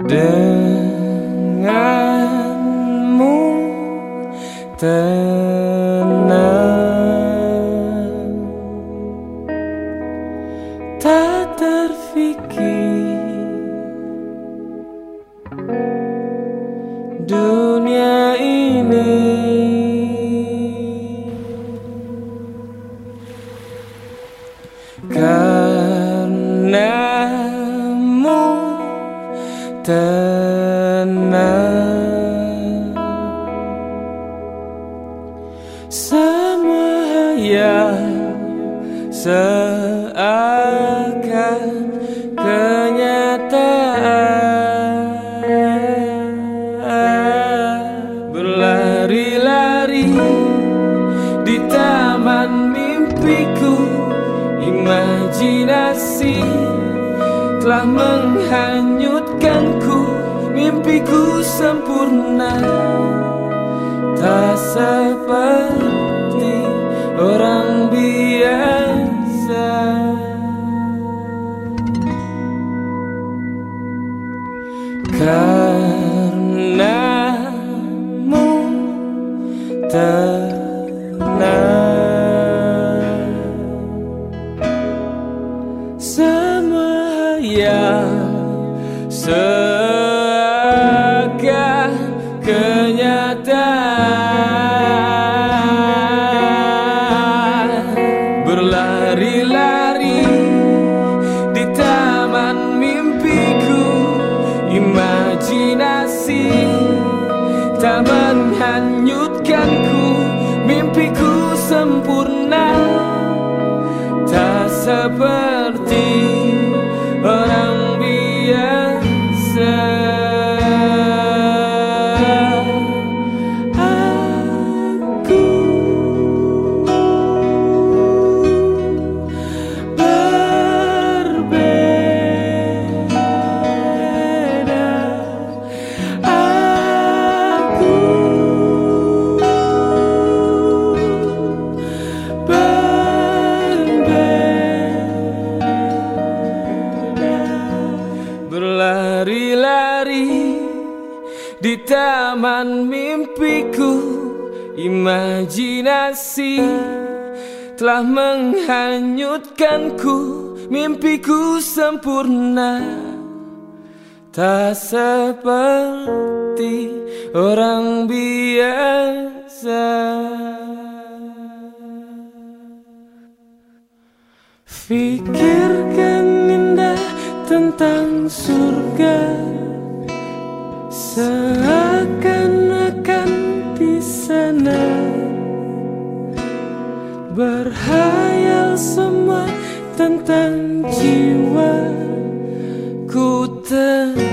denganmu tenang. Tak terfikir dunia ini. Kau tenang. Semua yang seakan Berlari-lari di taman mimpiku Imajinasi telah menghanyutkanku Mimpiku sempurna. Tak seperti orang biasa. Karenamu tenang. Semua yang seakan kenyataan Berlari-lari di taman mimpiku. Imajinasi tak menghanyutkanku. Mimpiku sempurna Tak seperti taman mimpiku Imajinasi telah menghanyutkanku. Mimpiku sempurna Tak seperti orang biasa. Fikirkan indah tentang surga Seakan-akan di sana Berhayal semua tentang jiwa Ku tenang